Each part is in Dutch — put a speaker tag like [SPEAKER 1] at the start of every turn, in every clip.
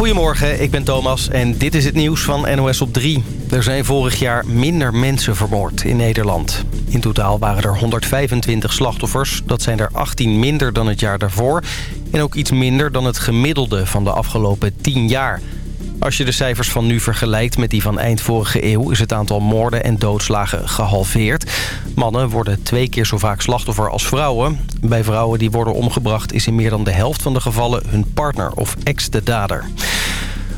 [SPEAKER 1] Goedemorgen, ik ben Thomas en dit is het nieuws van NOS op 3. Er zijn vorig jaar minder mensen vermoord in Nederland. In totaal waren er 125 slachtoffers. Dat zijn er 18 minder dan het jaar daarvoor. En ook iets minder dan het gemiddelde van de afgelopen 10 jaar. Als je de cijfers van nu vergelijkt met die van eind vorige eeuw... is het aantal moorden en doodslagen gehalveerd. Mannen worden twee keer zo vaak slachtoffer als vrouwen. Bij vrouwen die worden omgebracht is in meer dan de helft van de gevallen... hun partner of ex de dader.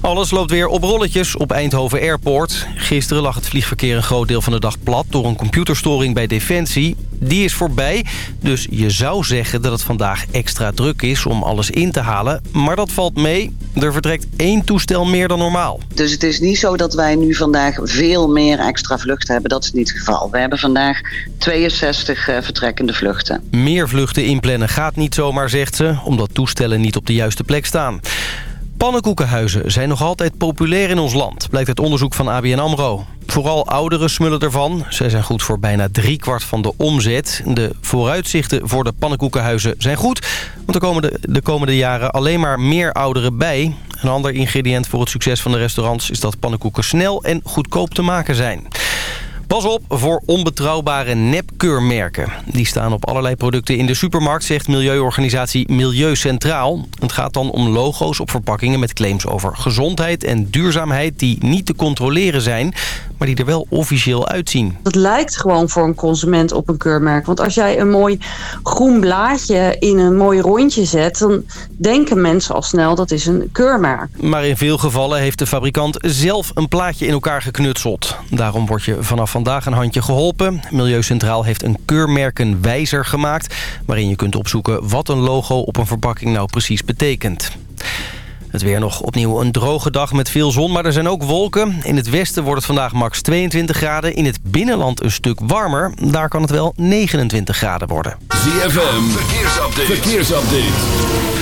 [SPEAKER 1] Alles loopt weer op rolletjes op Eindhoven Airport. Gisteren lag het vliegverkeer een groot deel van de dag plat... door een computerstoring bij Defensie. Die is voorbij, dus je zou zeggen dat het vandaag extra druk is... om alles in te halen, maar dat valt mee. Er vertrekt één toestel meer dan normaal.
[SPEAKER 2] Dus het is niet zo dat wij nu vandaag veel meer extra vluchten hebben. Dat is niet het geval. We hebben vandaag 62 uh, vertrekkende vluchten.
[SPEAKER 1] Meer vluchten inplannen gaat niet zomaar, zegt ze... omdat toestellen niet op de juiste plek staan. Pannenkoekenhuizen zijn nog altijd populair in ons land, blijkt uit onderzoek van ABN AMRO. Vooral ouderen smullen ervan. Zij zijn goed voor bijna driekwart van de omzet. De vooruitzichten voor de pannenkoekenhuizen zijn goed. Want er komen de, de komende jaren alleen maar meer ouderen bij. Een ander ingrediënt voor het succes van de restaurants... is dat pannenkoeken snel en goedkoop te maken zijn. Pas op voor onbetrouwbare nepkeurmerken. Die staan op allerlei producten in de supermarkt, zegt milieuorganisatie Milieu Centraal. Het gaat dan om logo's op verpakkingen met claims over gezondheid en duurzaamheid... die niet te controleren zijn, maar die er wel officieel uitzien.
[SPEAKER 3] Het lijkt gewoon voor een consument op een keurmerk. Want als jij een mooi groen blaadje in een mooi rondje zet... dan denken mensen al snel dat is een keurmerk.
[SPEAKER 1] Maar in veel gevallen heeft de fabrikant zelf een plaatje in elkaar geknutseld. Daarom word je vanaf vandaag een handje geholpen. Milieucentraal heeft een keurmerkenwijzer gemaakt... waarin je kunt opzoeken wat een logo op een verpakking nou precies betekent. Het weer nog opnieuw een droge dag met veel zon, maar er zijn ook wolken. In het westen wordt het vandaag max 22 graden. In het binnenland een stuk warmer. Daar kan het wel 29 graden worden.
[SPEAKER 4] ZFM, verkeersupdate. verkeersupdate.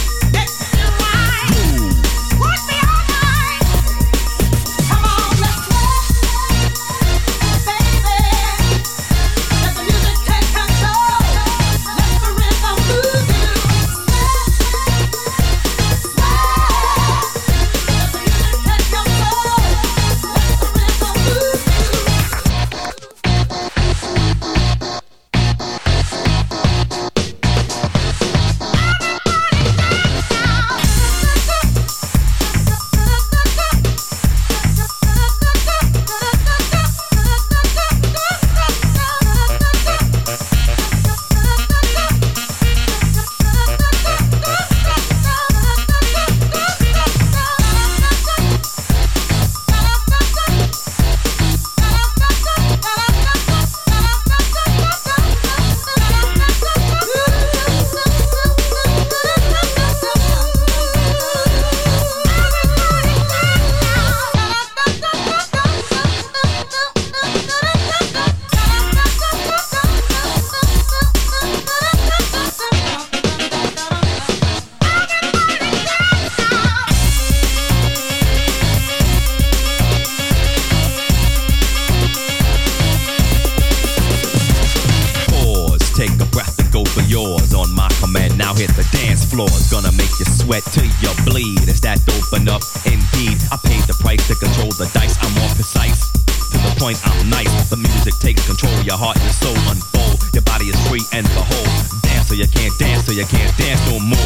[SPEAKER 5] music takes control, your heart and soul unfold. Your body is free and behold. Dance or you can't dance or you can't dance
[SPEAKER 6] no more.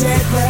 [SPEAKER 6] Jet.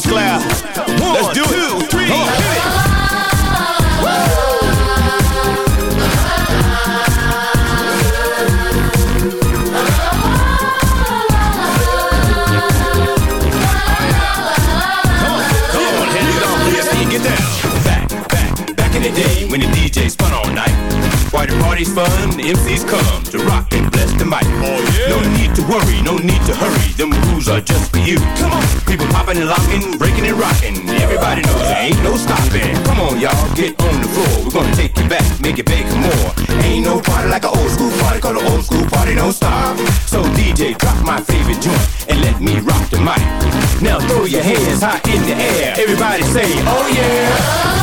[SPEAKER 7] Sinclair. Let's do it. Two, hit it. Come on, hand it get down. Back, back, back in the day when the DJ spun all night. Why the party's fun, the MCs come to rock and bless the mic. Oh yeah. No need to worry, no need to hurry. Them rules are just for you. Come on, popping and locking, breaking and rocking. Everybody knows there ain't no stopping. Come on, y'all, get on the floor. We're gonna take you back, make it big more. Ain't no party like an old school party, call an old school party don't stop. So DJ, drop my favorite joint and let me rock the mic. Now throw your hands high in the air. Everybody say, oh yeah.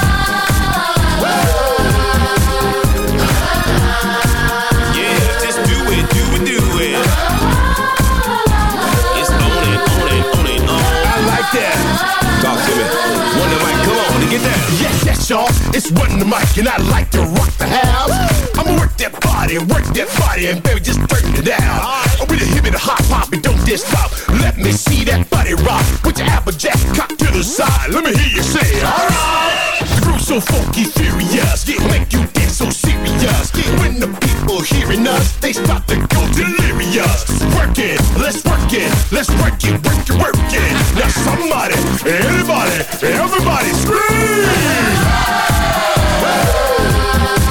[SPEAKER 7] Yeah, get down.
[SPEAKER 8] Yes, yes, y'all. It's one the mic, and I like to rock the house. I'ma work that body, work that body, and baby, just turn it down. I'm with a hip and a hot pop, and don't just stop. Let me see that body rock. Put your applejack cock to the side. Let me hear you say, alright. The groove's so funky, furious, yeah, make you so serious. When the people hearing us, they start to go delirious. Work it, let's work it, let's work it, work it, work it. Now somebody, anybody, everybody scream!
[SPEAKER 7] Yeah,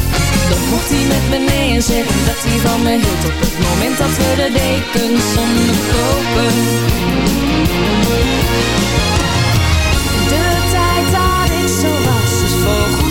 [SPEAKER 9] dan mocht hij met me mee en zeggen dat hij van me hield Op het moment dat we de dekens onderkopen De tijd dat ik zo was is achter